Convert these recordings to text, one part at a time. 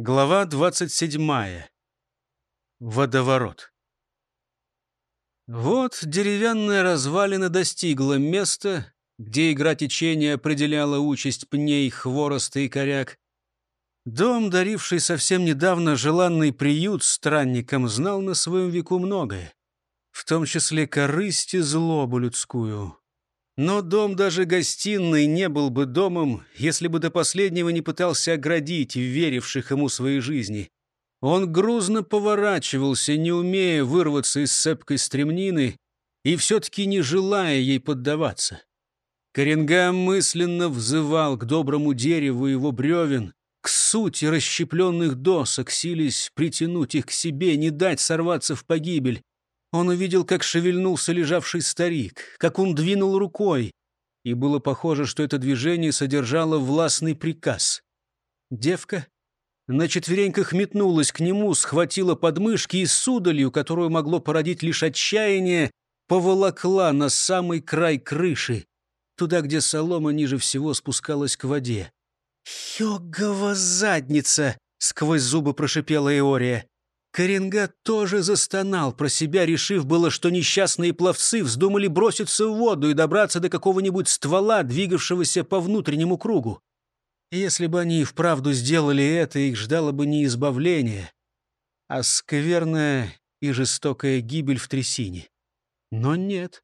Глава 27. Водоворот. Вот деревянная развалина достигла места, где игра течения определяла участь пней, хвороста и коряк. Дом, даривший совсем недавно желанный приют странникам, знал на своем веку многое, в том числе корысть и злобу людскую. Но дом даже гостиной не был бы домом, если бы до последнего не пытался оградить веривших ему своей жизни. Он грузно поворачивался, не умея вырваться из цепкой стремнины и все-таки не желая ей поддаваться. Коренгам мысленно взывал к доброму дереву его бревен, к сути расщепленных досок, сились притянуть их к себе, не дать сорваться в погибель. Он увидел, как шевельнулся лежавший старик, как он двинул рукой, и было похоже, что это движение содержало властный приказ. Девка на четвереньках метнулась к нему, схватила подмышки и судалью, которую могло породить лишь отчаяние, поволокла на самый край крыши, туда, где солома ниже всего спускалась к воде. «Йогова задница!» — сквозь зубы прошипела Иория. Коренга тоже застонал про себя, решив было, что несчастные пловцы вздумали броситься в воду и добраться до какого-нибудь ствола, двигавшегося по внутреннему кругу. Если бы они и вправду сделали это, их ждало бы не избавление, а скверная и жестокая гибель в трясине. Но нет.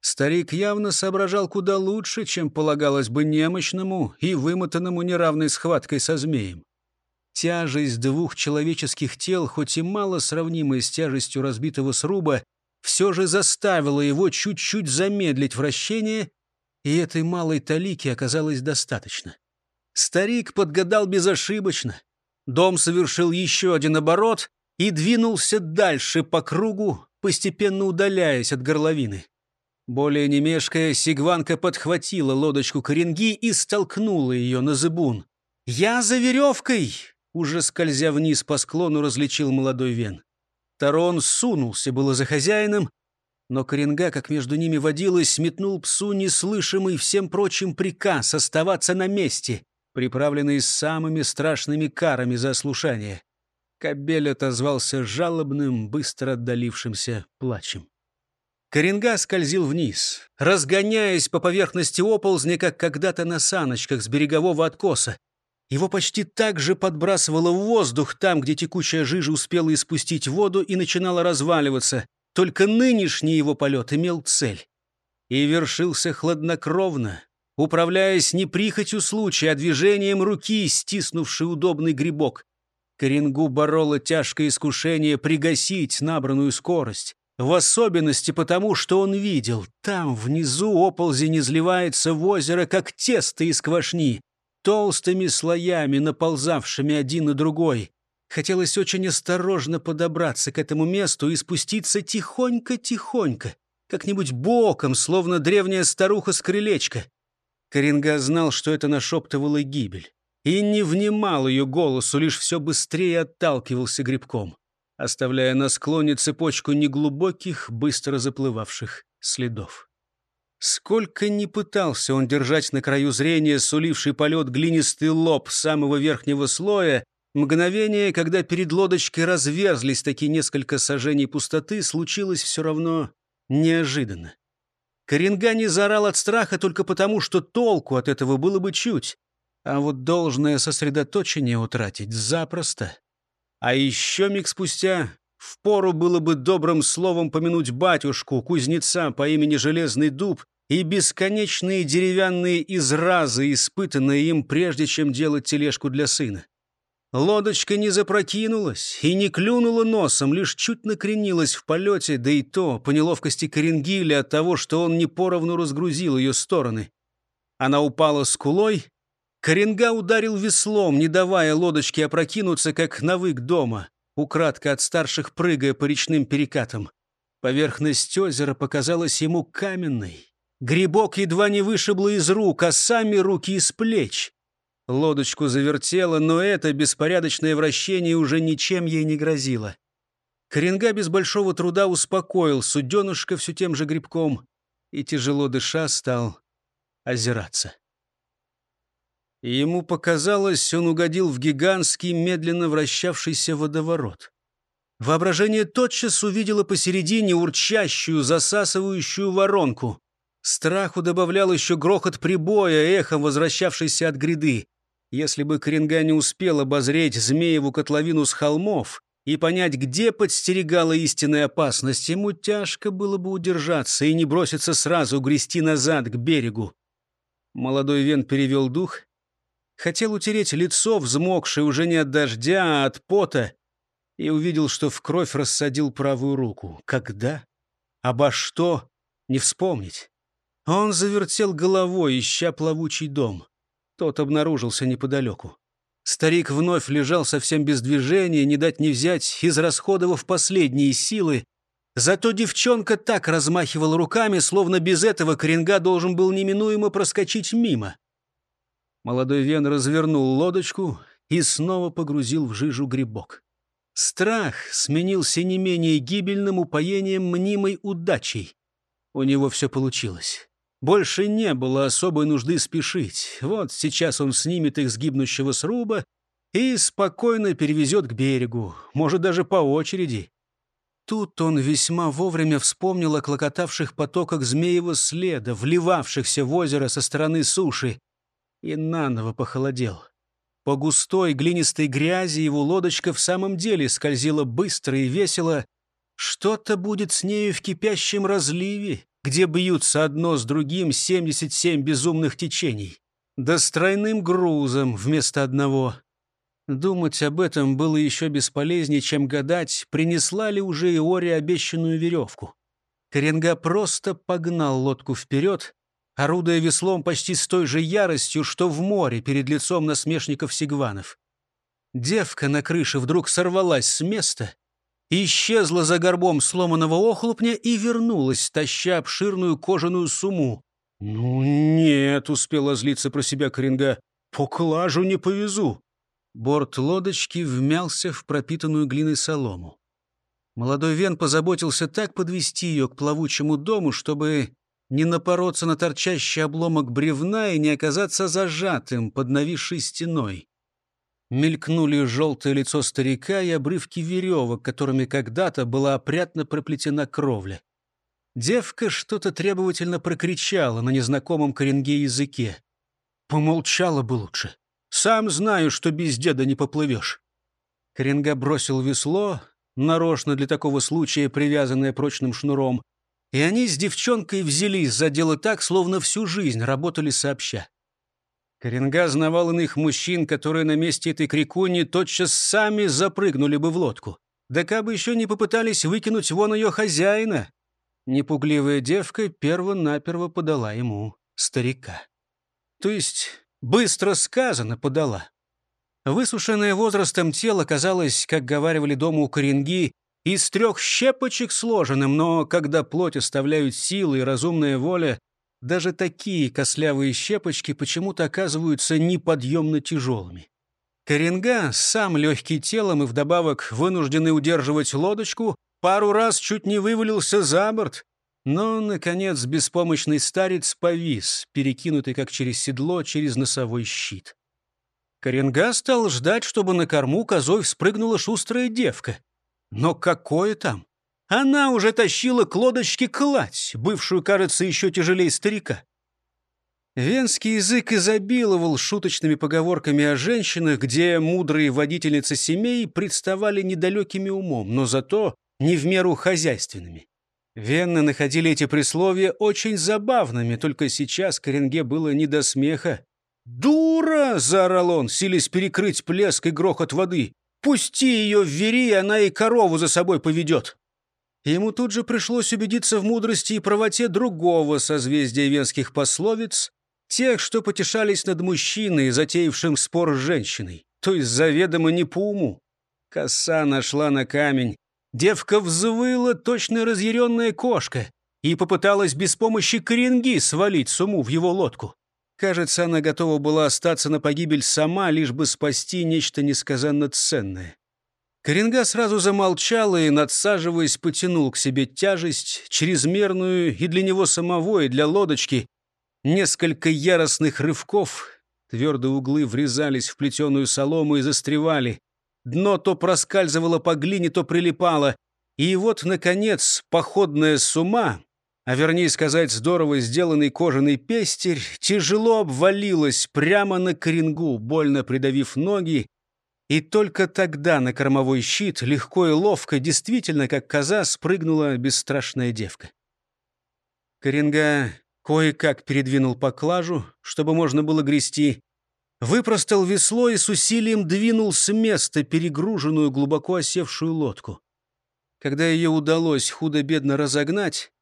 Старик явно соображал куда лучше, чем полагалось бы немощному и вымотанному неравной схваткой со змеем. Тяжесть двух человеческих тел, хоть и мало сравнимая с тяжестью разбитого сруба, все же заставила его чуть-чуть замедлить вращение, и этой малой талики оказалось достаточно. Старик подгадал безошибочно. Дом совершил еще один оборот и двинулся дальше по кругу, постепенно удаляясь от горловины. Более немешкая сигванка подхватила лодочку коренги и столкнула ее на зыбун. «Я за веревкой!» Уже скользя вниз по склону, различил молодой вен. Тарон сунулся было за хозяином, но Коренга, как между ними водилось, сметнул псу неслышимый всем прочим приказ оставаться на месте, приправленный самыми страшными карами за ослушание. Кобель отозвался жалобным, быстро отдалившимся плачем. Коренга скользил вниз, разгоняясь по поверхности оползня, как когда-то на саночках с берегового откоса, его почти так же подбрасывало в воздух там, где текучая жижа успела испустить воду и начинала разваливаться. Только нынешний его полет имел цель. И вершился хладнокровно, управляясь не прихотью случая, а движением руки, стиснувшей удобный грибок. Коренгу бороло тяжкое искушение пригасить набранную скорость. В особенности потому, что он видел, там внизу оползень изливается в озеро, как тесто из квашни толстыми слоями, наползавшими один на другой. Хотелось очень осторожно подобраться к этому месту и спуститься тихонько-тихонько, как-нибудь боком, словно древняя старуха с крылечка. Коренга знал, что это нашептывала гибель, и не внимал ее голосу, лишь все быстрее отталкивался грибком, оставляя на склоне цепочку неглубоких, быстро заплывавших следов. Сколько ни пытался он держать на краю зрения суливший полет глинистый лоб самого верхнего слоя, мгновение, когда перед лодочкой разверзлись такие несколько сажений пустоты, случилось все равно неожиданно. Коренга не заорал от страха только потому, что толку от этого было бы чуть, а вот должное сосредоточение утратить запросто. А еще миг спустя впору было бы добрым словом помянуть батюшку, кузнеца по имени Железный Дуб, и бесконечные деревянные изразы, испытанные им прежде, чем делать тележку для сына. Лодочка не запрокинулась и не клюнула носом, лишь чуть накренилась в полете, да и то по неловкости Коренгиля от того, что он не поровну разгрузил ее стороны. Она упала скулой, Коренга ударил веслом, не давая лодочке опрокинуться, как навык дома, украдко от старших прыгая по речным перекатам. Поверхность озера показалась ему каменной, Грибок едва не вышибло из рук, а сами руки из плеч. Лодочку завертело, но это беспорядочное вращение уже ничем ей не грозило. Коренга без большого труда успокоил суденышко все тем же грибком и, тяжело дыша, стал озираться. ему показалось, он угодил в гигантский, медленно вращавшийся водоворот. Воображение тотчас увидело посередине урчащую, засасывающую воронку. Страху добавлял еще грохот прибоя, эхом возвращавшийся от гряды. Если бы Коренга не успел обозреть змееву котловину с холмов и понять, где подстерегала истинная опасность, ему тяжко было бы удержаться и не броситься сразу грести назад к берегу. Молодой Вен перевел дух, хотел утереть лицо, взмокшее уже не от дождя, а от пота, и увидел, что в кровь рассадил правую руку. Когда? Обо что? Не вспомнить. Он завертел головой, ища плавучий дом. Тот обнаружился неподалеку. Старик вновь лежал совсем без движения, не дать не взять, израсходовав последние силы. Зато девчонка так размахивала руками, словно без этого Коренга должен был неминуемо проскочить мимо. Молодой Вен развернул лодочку и снова погрузил в жижу грибок. Страх сменился не менее гибельным упоением мнимой удачей. У него все получилось. Больше не было особой нужды спешить. Вот сейчас он снимет их с гибнущего сруба и спокойно перевезет к берегу, может, даже по очереди. Тут он весьма вовремя вспомнил о клокотавших потоках змеевого следа, вливавшихся в озеро со стороны суши, и наново похолодел. По густой глинистой грязи его лодочка в самом деле скользила быстро и весело. Что-то будет с нею в кипящем разливе, где бьются одно с другим 77 безумных течений. Да с тройным грузом вместо одного. Думать об этом было еще бесполезнее, чем гадать, принесла ли уже Иори обещанную веревку. Коренга просто погнал лодку вперед, орудуя веслом почти с той же яростью, что в море перед лицом насмешников-сигванов. Девка на крыше вдруг сорвалась с места, исчезла за горбом сломанного охлупня и вернулась, таща обширную кожаную сумму. «Ну нет», — успела злиться про себя Коренга, — «поклажу не повезу». Борт лодочки вмялся в пропитанную глиной солому. Молодой Вен позаботился так подвести ее к плавучему дому, чтобы не напороться на торчащий обломок бревна и не оказаться зажатым под нависшей стеной. Мелькнули желтое лицо старика и обрывки веревок, которыми когда-то была опрятно проплетена кровля. Девка что-то требовательно прокричала на незнакомом коренге языке. Помолчала бы лучше. Сам знаю, что без деда не поплывешь. Коренга бросил весло, нарочно для такого случая привязанное прочным шнуром, и они с девчонкой взялись за дело так, словно всю жизнь работали сообща. Коренга знавал иных мужчин, которые на месте этой крикуни тотчас сами запрыгнули бы в лодку. Да как бы еще не попытались выкинуть вон ее хозяина. Непугливая девка перво-наперво подала ему старика. То есть быстро сказано подала. Высушенное возрастом тело казалось, как говаривали дома у Коренги, из трех щепочек сложенным, но когда плоть оставляют силы и разумная воля, даже такие кослявые щепочки почему-то оказываются неподъемно тяжелыми. Коренга, сам легкий телом и вдобавок вынужденный удерживать лодочку, пару раз чуть не вывалился за борт, но, наконец, беспомощный старец повис, перекинутый как через седло, через носовой щит. Коренга стал ждать, чтобы на корму козой спрыгнула шустрая девка. Но какое там? Она уже тащила к лодочке кладь, бывшую, кажется, еще тяжелее старика. Венский язык изобиловал шуточными поговорками о женщинах, где мудрые водительницы семей представали недалекими умом, но зато не в меру хозяйственными. Венны находили эти присловия очень забавными, только сейчас Коренге было не до смеха. «Дура!» — заорал он, силясь перекрыть плеск и грохот воды. Пусти ее в вери, она и корову за собой поведет. Ему тут же пришлось убедиться в мудрости и правоте другого созвездия венских пословиц, тех, что потешались над мужчиной, затеявшим спор с женщиной, то есть заведомо не по уму. Коса нашла на камень. Девка взвыла, точно разъяренная кошка, и попыталась без помощи коренги свалить суму в его лодку. Кажется, она готова была остаться на погибель сама, лишь бы спасти нечто несказанно ценное. Коренга сразу замолчал и, надсаживаясь, потянул к себе тяжесть, чрезмерную и для него самого, и для лодочки. Несколько яростных рывков. Твердые углы врезались в плетеную солому и застревали. Дно то проскальзывало по глине, то прилипало. И вот, наконец, походная сума, а вернее сказать, здорово сделанный кожаный пестирь, тяжело обвалилась прямо на коренгу, больно придавив ноги, и только тогда на кормовой щит легко и ловко, действительно, как коза, спрыгнула бесстрашная девка. Коренга кое-как передвинул поклажу, чтобы можно было грести, выпростал весло и с усилием двинул с места перегруженную, глубоко осевшую лодку. Когда ее удалось худо-бедно разогнать,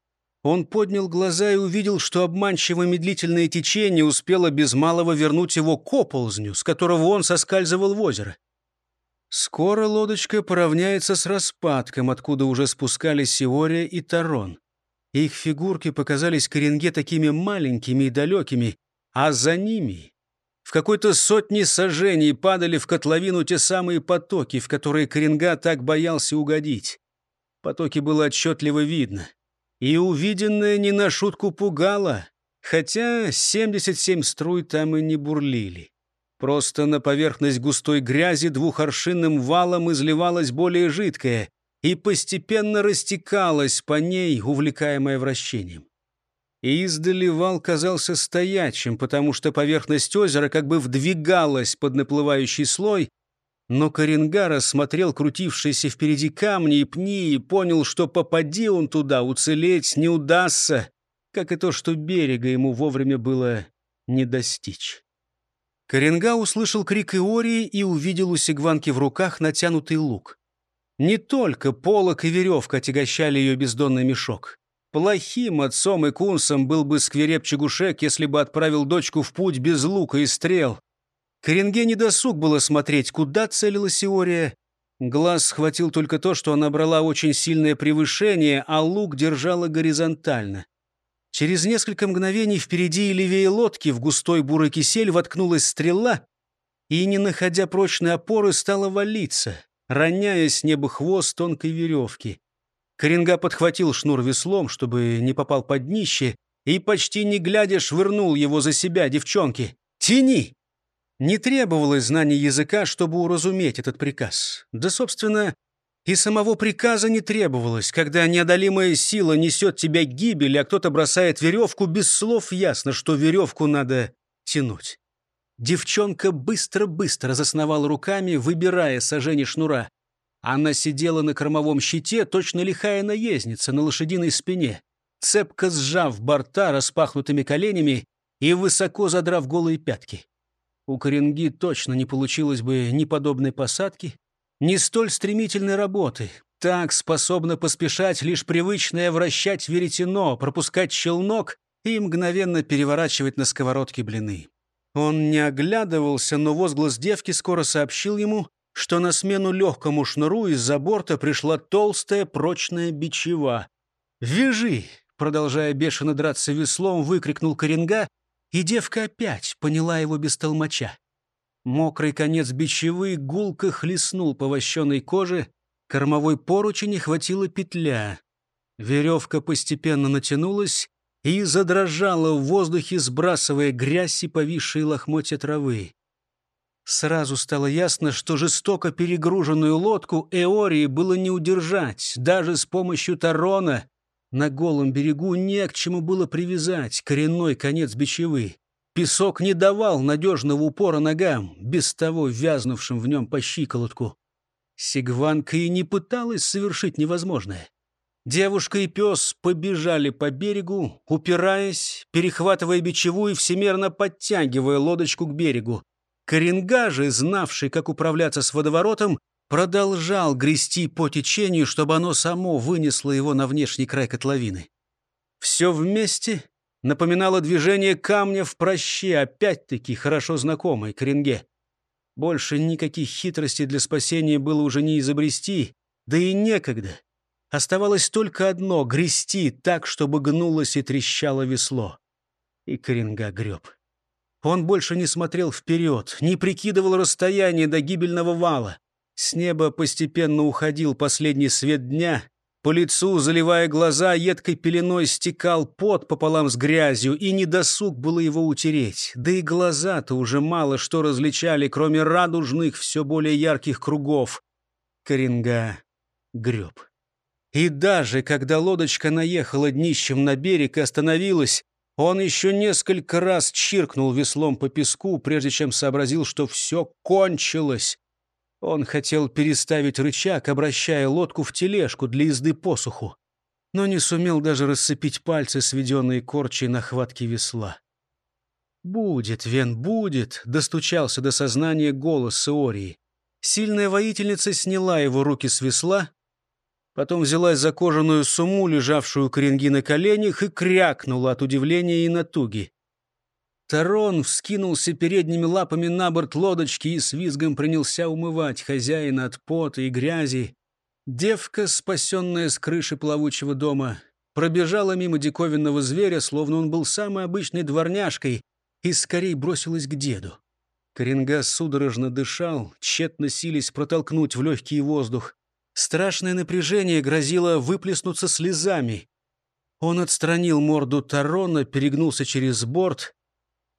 он поднял глаза и увидел, что обманчиво медлительное течение успело без малого вернуть его к оползню, с которого он соскальзывал в озеро. Скоро лодочка поравняется с распадком, откуда уже спускались Сиория и Тарон. Их фигурки показались Коренге такими маленькими и далекими, а за ними в какой-то сотне сажений падали в котловину те самые потоки, в которые Коренга так боялся угодить. Потоки было отчетливо видно. И увиденное не на шутку пугало, хотя 77 струй там и не бурлили. Просто на поверхность густой грязи двухоршинным валом изливалась более жидкая и постепенно растекалась по ней, увлекаемая вращением. И издали вал казался стоячим, потому что поверхность озера как бы вдвигалась под наплывающий слой, но Коренгара смотрел крутившиеся впереди камни и пни и понял, что попади он туда, уцелеть не удастся, как и то, что берега ему вовремя было не достичь. Коренга услышал крик Иории и увидел у Сигванки в руках натянутый лук. Не только полок и веревка отягощали ее бездонный мешок. Плохим отцом и кунсом был бы сквереп Чегушек, если бы отправил дочку в путь без лука и стрел. Коренге не досуг было смотреть, куда целилась Иория. Глаз схватил только то, что она брала очень сильное превышение, а лук держала горизонтально. Через несколько мгновений впереди и левее лодки в густой бурый кисель воткнулась стрела и, не находя прочной опоры, стала валиться, роняя с неба хвост тонкой веревки. Коренга подхватил шнур веслом, чтобы не попал под днище, и, почти не глядя, швырнул его за себя девчонки. «Тяни!» Не требовалось знания языка, чтобы уразуметь этот приказ. Да, собственно, и самого приказа не требовалось, когда неодолимая сила несет тебя к гибели, а кто-то бросает веревку, без слов ясно, что веревку надо тянуть. Девчонка быстро-быстро засновала руками, выбирая сожжение шнура. Она сидела на кормовом щите, точно лихая наездница на лошадиной спине, цепко сжав борта распахнутыми коленями и высоко задрав голые пятки. У Коренги точно не получилось бы ни подобной посадки, не столь стремительной работы. Так способно поспешать лишь привычное вращать веретено, пропускать челнок и мгновенно переворачивать на сковородке блины. Он не оглядывался, но возглас девки скоро сообщил ему, что на смену легкому шнуру из-за борта пришла толстая прочная бичева. «Вяжи!» — продолжая бешено драться веслом, выкрикнул Коренга, и девка опять поняла его без толмача. Мокрый конец бичевы гулко хлестнул по вощеной коже, кормовой поручень хватила петля. Веревка постепенно натянулась и задрожала в воздухе, сбрасывая грязь и повисшие лохмотья травы. Сразу стало ясно, что жестоко перегруженную лодку Эории было не удержать, даже с помощью тарона. На голом берегу не к чему было привязать коренной конец бичевы. Песок не давал надежного упора ногам, без того вязнувшим в нем по щиколотку. Сигванка и не пыталась совершить невозможное. Девушка и пес побежали по берегу, упираясь, перехватывая бичеву и всемерно подтягивая лодочку к берегу. Коренга же, знавший, как управляться с водоворотом, продолжал грести по течению, чтобы оно само вынесло его на внешний край котловины. Все вместе напоминало движение камня в проще, опять-таки хорошо знакомой Коренге. Больше никаких хитростей для спасения было уже не изобрести, да и некогда. Оставалось только одно — грести так, чтобы гнулось и трещало весло. И Коренга греб. Он больше не смотрел вперед, не прикидывал расстояние до гибельного вала. С неба постепенно уходил последний свет дня, По лицу, заливая глаза, едкой пеленой стекал пот пополам с грязью, и недосуг было его утереть. Да и глаза-то уже мало что различали, кроме радужных, все более ярких кругов. Коренга греб. И даже когда лодочка наехала днищем на берег и остановилась, он еще несколько раз чиркнул веслом по песку, прежде чем сообразил, что все кончилось. Он хотел переставить рычаг, обращая лодку в тележку для езды по суху, но не сумел даже рассыпить пальцы, сведенные корчей на хватке весла. «Будет, Вен, будет!» — достучался до сознания голос Сеории. Сильная воительница сняла его руки с весла, потом взялась за кожаную сумму, лежавшую у на коленях, и крякнула от удивления и натуги. Тарон вскинулся передними лапами на борт лодочки и с визгом принялся умывать хозяина от пота и грязи. Девка, спасенная с крыши плавучего дома, пробежала мимо диковинного зверя, словно он был самой обычной дворняжкой, и скорее бросилась к деду. Коренга судорожно дышал, тщетно сились протолкнуть в легкий воздух. Страшное напряжение грозило выплеснуться слезами. Он отстранил морду Тарона, перегнулся через борт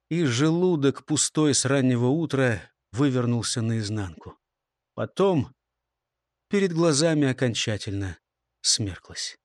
и желудок, пустой с раннего утра, вывернулся наизнанку. Потом перед глазами окончательно смерклось.